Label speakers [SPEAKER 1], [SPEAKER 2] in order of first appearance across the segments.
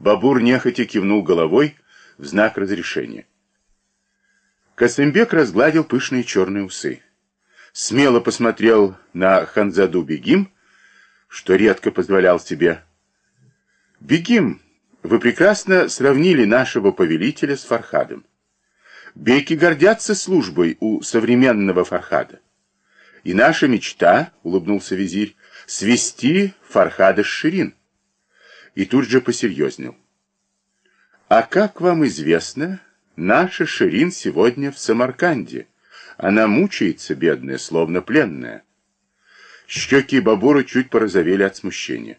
[SPEAKER 1] Бабур нехотя кивнул головой в знак разрешения. Касымбек разгладил пышные черные усы. Смело посмотрел на Ханзаду Бегим, что редко позволял себе. «Бегим, вы прекрасно сравнили нашего повелителя с Фархадом. Беки гордятся службой у современного Фархада. И наша мечта, — улыбнулся визирь, — свести Фархада с Ширин. И тут же посерьезнел. А как вам известно, наша Ширин сегодня в Самарканде. Она мучается, бедная, словно пленная. Щеки Бабура чуть порозовели от смущения.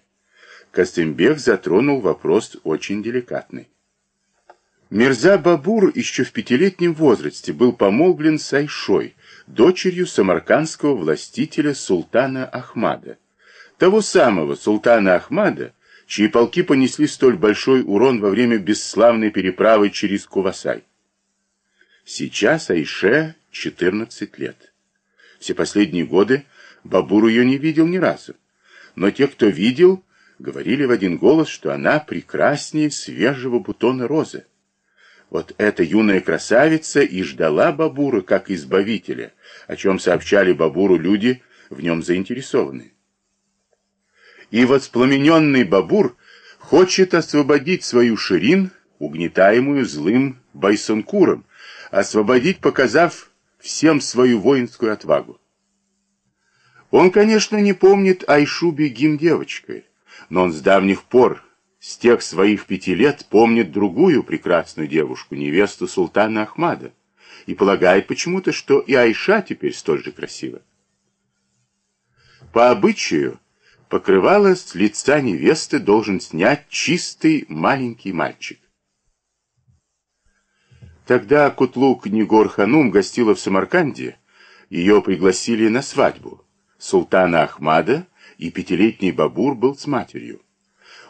[SPEAKER 1] Костымбек затронул вопрос очень деликатный. Мирза Бабур еще в пятилетнем возрасте был помолвлен с Айшой, дочерью самаркандского властителя султана Ахмада. Того самого султана Ахмада, чьи полки понесли столь большой урон во время бесславной переправы через Кувасай. Сейчас Айше 14 лет. Все последние годы Бабур ее не видел ни разу. Но те, кто видел, говорили в один голос, что она прекраснее свежего бутона розы. Вот эта юная красавица и ждала Бабура как избавителя, о чем сообщали Бабуру люди, в нем заинтересованные. И воспламененный Бабур хочет освободить свою Ширин, угнетаемую злым Байсонкуром, освободить, показав всем свою воинскую отвагу. Он, конечно, не помнит Айшу Бегим девочкой, но он с давних пор с тех своих пяти лет помнит другую прекрасную девушку, невесту султана Ахмада, и полагает почему-то, что и Айша теперь столь же красива. По обычаю, покрывало с лица невесты должен снять чистый маленький мальчик. Тогда Кутлук Нигор Ханум гостила в Самарканде, ее пригласили на свадьбу. Султана Ахмада и пятилетний Бабур был с матерью.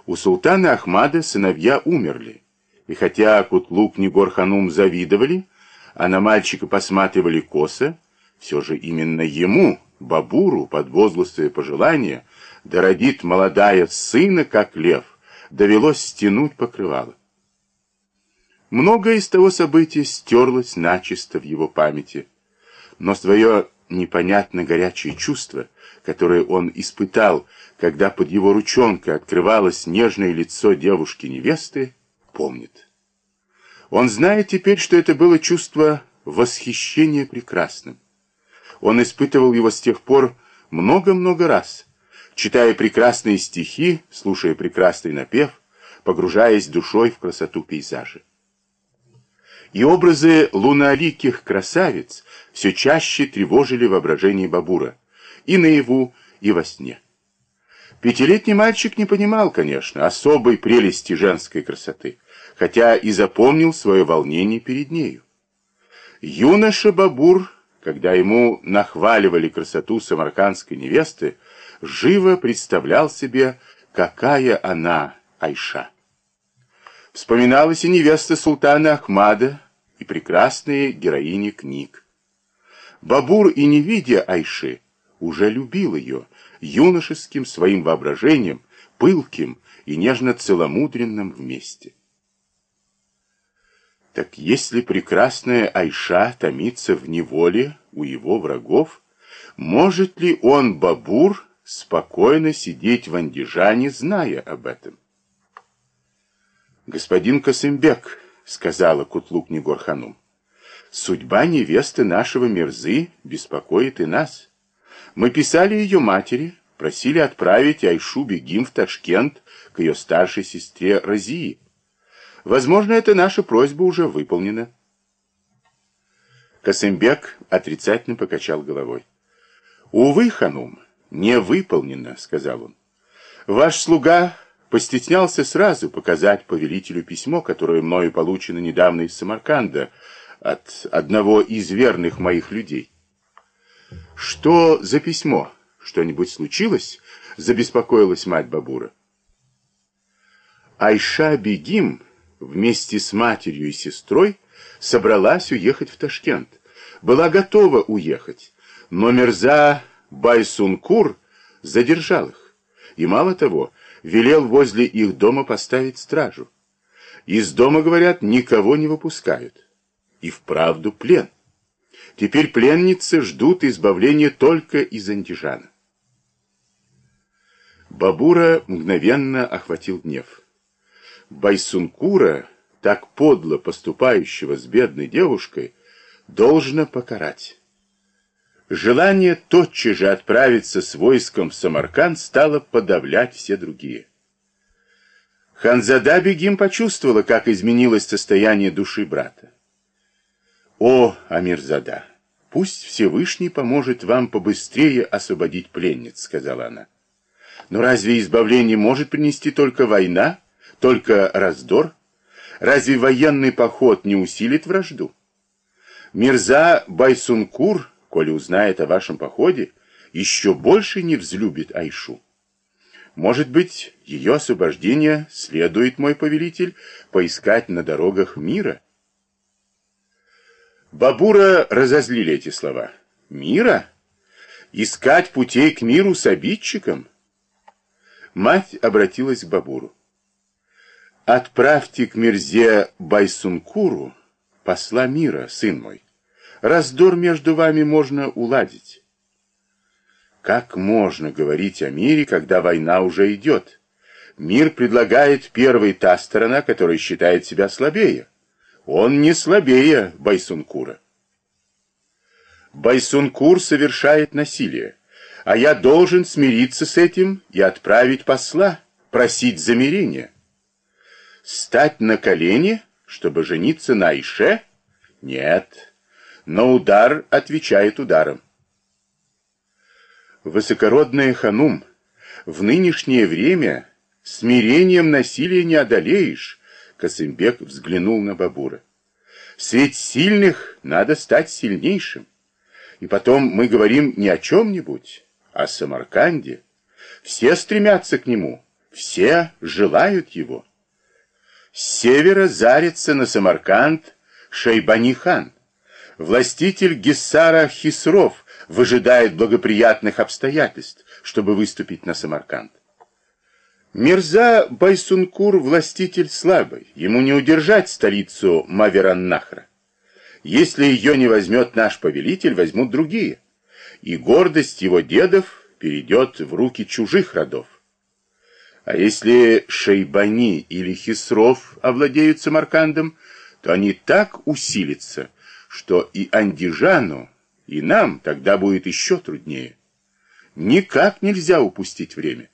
[SPEAKER 1] У султана Ахмада сыновья умерли, и хотя Кутлук Негор-ханум завидовали, а на мальчика посматривали косо, все же именно ему, Бабуру, под возгласые пожелания, да родит молодая сына, как лев, довелось стянуть покрывало. Многое из того события стерлось начисто в его памяти, но свое непонятно горячее чувство, которое он испытал, когда под его ручонкой открывалось нежное лицо девушки-невесты, помнит. Он знает теперь, что это было чувство восхищения прекрасным. Он испытывал его с тех пор много-много раз, читая прекрасные стихи, слушая прекрасный напев, погружаясь душой в красоту пейзажа. И образы лунооликих красавиц все чаще тревожили воображение Бабура, и наяву, и во сне. Пятилетний мальчик не понимал, конечно, особой прелести женской красоты, хотя и запомнил свое волнение перед нею. Юноша Бабур, когда ему нахваливали красоту самаркандской невесты, живо представлял себе, какая она Айша. Вспоминалась и невеста султана Ахмада, и прекрасные героини книг. Бабур и не видя Айши, уже любил ее юношеским своим воображением, пылким и нежно-целомудренным вместе. Так если прекрасная Айша томится в неволе у его врагов, может ли он, Бабур, спокойно сидеть в Андижане, зная об этом? «Господин Косымбек», — сказала Кутлук Негорханум, — «судьба невесты нашего Мерзы беспокоит и нас. Мы писали ее матери, просили отправить Айшу Бегим в Ташкент к ее старшей сестре Розии. Возможно, эта наша просьба уже выполнена». Косымбек отрицательно покачал головой. «Увы, ханум, не выполнено», — сказал он. «Ваш слуга постеснялся сразу показать повелителю письмо, которое мною получено недавно из Самарканда, от одного из верных моих людей. «Что за письмо? Что-нибудь случилось?» — забеспокоилась мать Бабура. Айша Бегим вместе с матерью и сестрой собралась уехать в Ташкент. Была готова уехать, но Мерза Байсункур задержал их. И мало того, велел возле их дома поставить стражу. Из дома, говорят, никого не выпускают. И вправду плен. Теперь пленницы ждут избавления только из антижана. Бабура мгновенно охватил гнев. Байсункура, так подло поступающего с бедной девушкой, должно покарать. Желание тотчас же отправиться с войском в Самарканд стало подавлять все другие. Ханзада Бегим почувствовала, как изменилось состояние души брата. «О, Амирзада, пусть Всевышний поможет вам побыстрее освободить пленниц», — сказала она. «Но разве избавление может принести только война, только раздор? Разве военный поход не усилит вражду?» Мирза Байсункур, коли узнает о вашем походе, еще больше не взлюбит Айшу. Может быть, ее освобождение следует, мой повелитель, поискать на дорогах мира?» Бабура разозлили эти слова. «Мира? Искать путей к миру с обидчиком?» Мать обратилась к Бабуру. «Отправьте к Мирзе Байсункуру посла мира, сын мой. Раздор между вами можно уладить». Как можно говорить о мире, когда война уже идет? Мир предлагает первый та сторона, которая считает себя слабее. Он не слабее Байсункура. Байсункур совершает насилие, а я должен смириться с этим и отправить посла, просить замирения. Стать на колени, чтобы жениться на Айше? Нет. Но удар отвечает ударом. Высокородная ханум, в нынешнее время смирением насилия не одолеешь, Касымбек взглянул на Бабура. Средь сильных надо стать сильнейшим. И потом мы говорим не о чем-нибудь, а о Самарканде. Все стремятся к нему, все желают его. С севера зарится на Самарканд Шейбани-хан, властитель Гессара Хисров, выжидает благоприятных обстоятельств, чтобы выступить на Самарканд. Мирза Байсункур – властитель слабый, ему не удержать столицу Мавераннахра. Если ее не возьмет наш повелитель, возьмут другие, и гордость его дедов перейдет в руки чужих родов. А если Шейбани или Хисров овладеют Самаркандом, то они так усилятся, что и Андижану, и нам тогда будет еще труднее. Никак нельзя упустить время.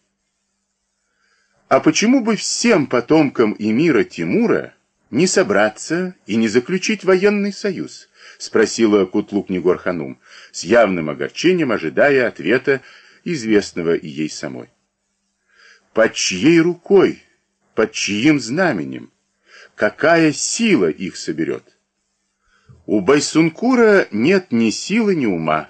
[SPEAKER 1] А почему бы всем потомкам эмира Тимура не собраться и не заключить военный союз? Спросила Кутлук Негорханум, с явным огорчением ожидая ответа, известного и ей самой. Под чьей рукой, под чьим знаменем, какая сила их соберет? У Байсункура нет ни силы, ни ума.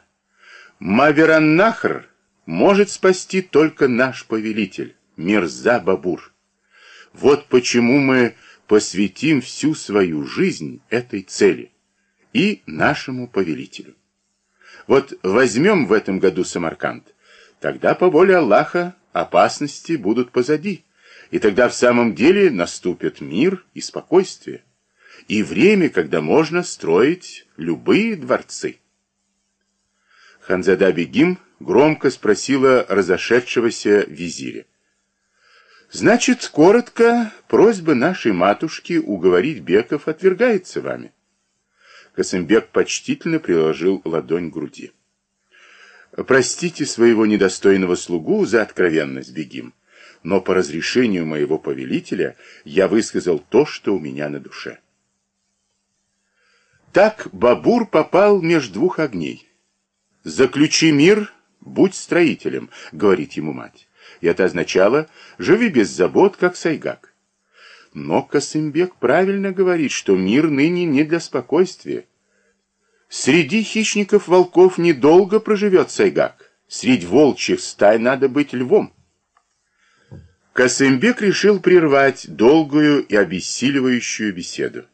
[SPEAKER 1] Мавераннахр может спасти только наш повелитель. Мирза Бабур. Вот почему мы посвятим всю свою жизнь этой цели и нашему повелителю. Вот возьмем в этом году Самарканд, тогда по воле Аллаха опасности будут позади, и тогда в самом деле наступит мир и спокойствие, и время, когда можно строить любые дворцы. Ханзада Бегим громко спросила разошедшегося визиря. Значит, коротко, просьба нашей матушки уговорить Беков отвергается вами. Касымбек почтительно приложил ладонь к груди. Простите своего недостойного слугу за откровенность, Бегим, но по разрешению моего повелителя я высказал то, что у меня на душе. Так Бабур попал между двух огней. «Заключи мир, будь строителем», — говорит ему мать и это означало «живи без забот, как Сайгак». Но Касымбек правильно говорит, что мир ныне не для спокойствия. Среди хищников волков недолго проживет Сайгак. Среди волчьих стай надо быть львом. Касымбек решил прервать долгую и обессиливающую беседу.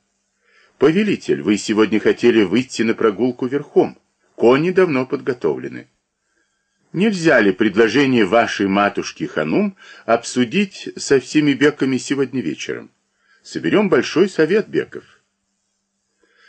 [SPEAKER 1] «Повелитель, вы сегодня хотели выйти на прогулку верхом. Кони давно подготовлены. Нельзя ли предложение вашей матушки Ханум обсудить со всеми беками сегодня вечером? Соберем большой совет, Беков.